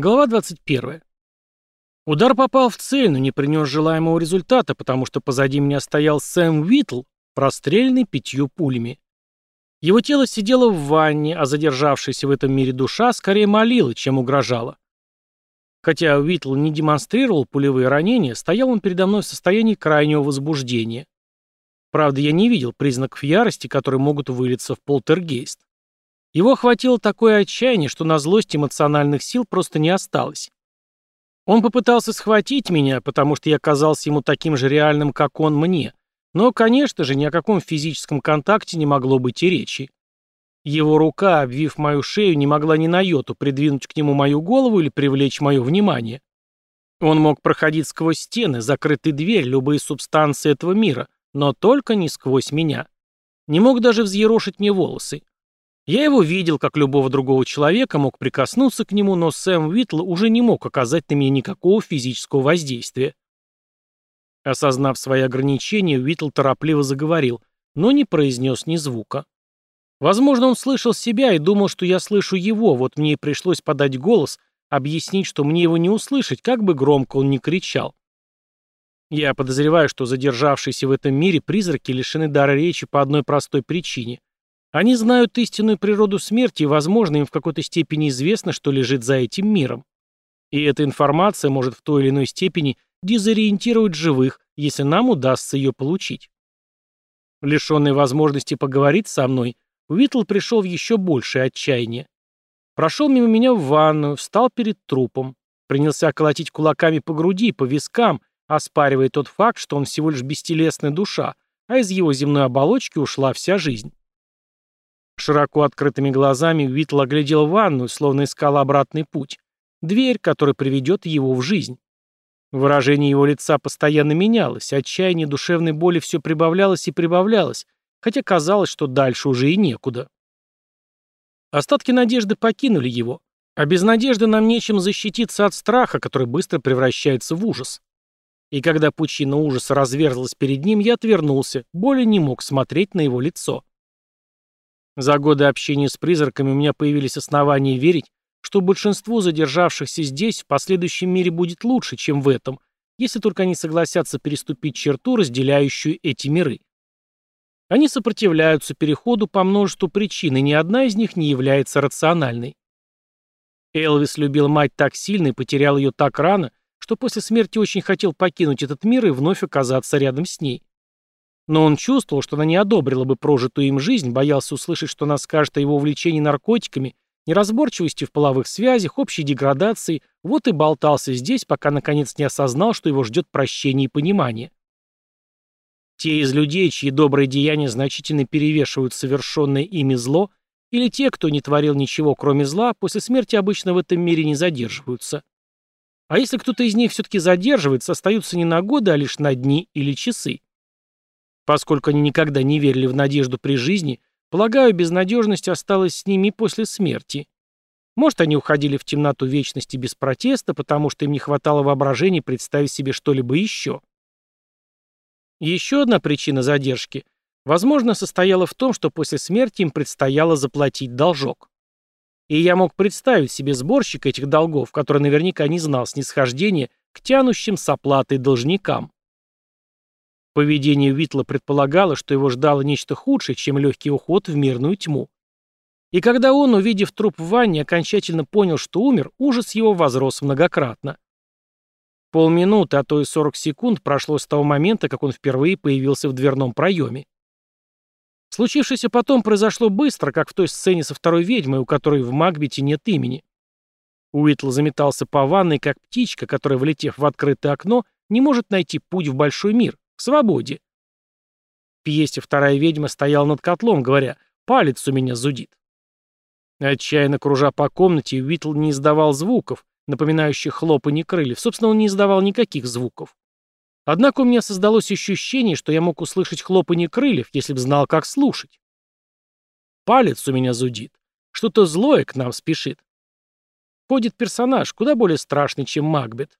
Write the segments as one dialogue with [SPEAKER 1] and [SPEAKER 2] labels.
[SPEAKER 1] Глава 21. Удар попал в цель, но не принес желаемого результата, потому что позади меня стоял Сэм Уитл, простреленный пятью пулями. Его тело сидело в ванне, а задержавшаяся в этом мире душа скорее молила, чем угрожала. Хотя Уитл не демонстрировал пулевые ранения, стоял он передо мной в состоянии крайнего возбуждения. Правда, я не видел признаков ярости, которые могут вылиться в полтергейст. Его охватило такое отчаяние, что на злость эмоциональных сил просто не осталось. Он попытался схватить меня, потому что я казался ему таким же реальным, как он мне. Но, конечно же, ни о каком физическом контакте не могло быть и речи. Его рука, обвив мою шею, не могла ни на йоту придвинуть к нему мою голову или привлечь мое внимание. Он мог проходить сквозь стены, закрытые дверь, любые субстанции этого мира, но только не сквозь меня. Не мог даже взъерошить мне волосы. Я его видел, как любого другого человека, мог прикоснуться к нему, но Сэм Уитл уже не мог оказать на меня никакого физического воздействия. Осознав свои ограничения, Уитл торопливо заговорил, но не произнес ни звука. Возможно, он слышал себя и думал, что я слышу его, вот мне и пришлось подать голос, объяснить, что мне его не услышать, как бы громко он ни кричал. Я подозреваю, что задержавшиеся в этом мире призраки лишены дара речи по одной простой причине. Они знают истинную природу смерти, и, возможно, им в какой-то степени известно, что лежит за этим миром. И эта информация может в той или иной степени дезориентировать живых, если нам удастся ее получить. Лишенный возможности поговорить со мной, Уитл пришел в еще большее отчаяние. Прошел мимо меня в ванную, встал перед трупом, принялся колотить кулаками по груди, по вискам, оспаривая тот факт, что он всего лишь бестелесная душа, а из его земной оболочки ушла вся жизнь. Широко открытыми глазами Уитл оглядел ванную, словно искал обратный путь. Дверь, которая приведет его в жизнь. Выражение его лица постоянно менялось, отчаяние душевной боли все прибавлялось и прибавлялось, хотя казалось, что дальше уже и некуда. Остатки надежды покинули его, а без надежды нам нечем защититься от страха, который быстро превращается в ужас. И когда пучина ужаса разверзлась перед ним, я отвернулся, более не мог смотреть на его лицо. За годы общения с призраками у меня появились основания верить, что большинству задержавшихся здесь в последующем мире будет лучше, чем в этом, если только они согласятся переступить черту, разделяющую эти миры. Они сопротивляются переходу по множеству причин, и ни одна из них не является рациональной. Элвис любил мать так сильно и потерял ее так рано, что после смерти очень хотел покинуть этот мир и вновь оказаться рядом с ней. Но он чувствовал, что она не одобрила бы прожитую им жизнь, боялся услышать, что она скажет о его увлечении наркотиками, неразборчивости в половых связях, общей деградации, вот и болтался здесь, пока наконец не осознал, что его ждет прощение и понимание. Те из людей, чьи добрые деяния значительно перевешивают совершенное ими зло, или те, кто не творил ничего, кроме зла, после смерти обычно в этом мире не задерживаются. А если кто-то из них все-таки задерживается, остаются не на годы, а лишь на дни или часы. Поскольку они никогда не верили в надежду при жизни, полагаю, безнадежность осталась с ними после смерти. Может, они уходили в темноту вечности без протеста, потому что им не хватало воображения представить себе что-либо еще. Еще одна причина задержки, возможно, состояла в том, что после смерти им предстояло заплатить должок. И я мог представить себе сборщика этих долгов, который наверняка не знал снисхождения к тянущим с оплатой должникам. Поведение Уитла предполагало, что его ждало нечто худшее, чем легкий уход в мирную тьму. И когда он, увидев труп в ванне, окончательно понял, что умер, ужас его возрос многократно. Полминуты, а то и 40 секунд прошло с того момента, как он впервые появился в дверном проеме. Случившееся потом произошло быстро, как в той сцене со второй ведьмой, у которой в Макбете нет имени. Уитл заметался по ванной, как птичка, которая, влетев в открытое окно, не может найти путь в большой мир, к свободе. В пьесе «Вторая ведьма» стоял над котлом, говоря «палец у меня зудит». Отчаянно кружа по комнате, Уитл не издавал звуков, напоминающих хлопанье крыльев. Собственно, он не издавал никаких звуков. Однако у меня создалось ощущение, что я мог услышать хлопанье крыльев, если бы знал, как слушать. Палец у меня зудит. Что-то злое к нам спешит. Ходит персонаж, куда более страшный, чем Макбет.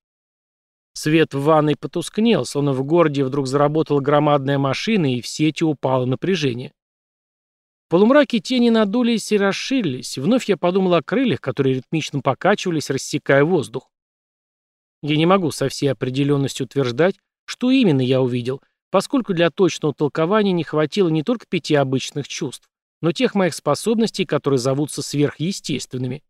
[SPEAKER 1] Свет в ванной потускнел, словно в городе вдруг заработала громадная машина, и в сети упало напряжение. В полумраке тени надулись и расширились. Вновь я подумал о крыльях, которые ритмично покачивались, рассекая воздух. Я не могу со всей определенностью утверждать, что именно я увидел, поскольку для точного толкования не хватило не только пяти обычных чувств, но тех моих способностей, которые зовутся сверхъестественными.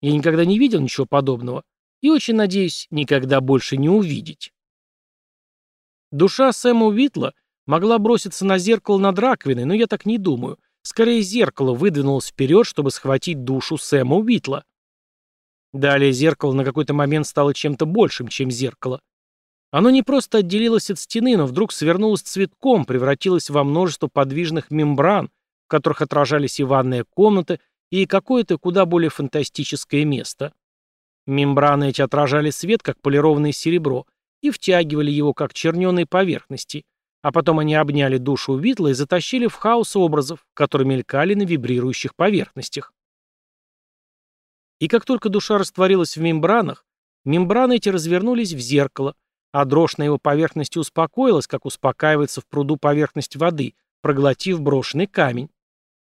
[SPEAKER 1] Я никогда не видел ничего подобного и очень надеюсь никогда больше не увидеть. Душа Сэма Уитла могла броситься на зеркало над раковиной, но я так не думаю. Скорее, зеркало выдвинулось вперед, чтобы схватить душу Сэма Уитла. Далее зеркало на какой-то момент стало чем-то большим, чем зеркало. Оно не просто отделилось от стены, но вдруг свернулось цветком, превратилось во множество подвижных мембран, в которых отражались и ванная комната, и какое-то куда более фантастическое место. Мембраны эти отражали свет, как полированное серебро, и втягивали его, как черненые поверхности, а потом они обняли душу Витла и затащили в хаос образов, которые мелькали на вибрирующих поверхностях. И как только душа растворилась в мембранах, мембраны эти развернулись в зеркало, а дрожь на его поверхности успокоилась, как успокаивается в пруду поверхность воды, проглотив брошенный камень.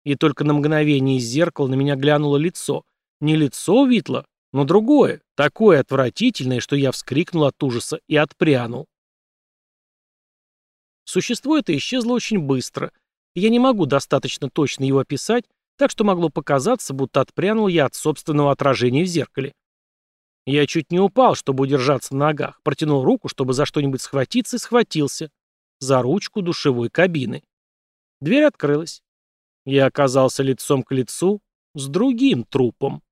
[SPEAKER 1] И только на мгновение из зеркала на меня глянуло лицо. Не лицо Витла, но другое, такое отвратительное, что я вскрикнул от ужаса и отпрянул. Существо это исчезло очень быстро, и я не могу достаточно точно его описать, так что могло показаться, будто отпрянул я от собственного отражения в зеркале. Я чуть не упал, чтобы удержаться на ногах, протянул руку, чтобы за что-нибудь схватиться, и схватился. За ручку душевой кабины. Дверь открылась. Я оказался лицом к лицу с другим трупом.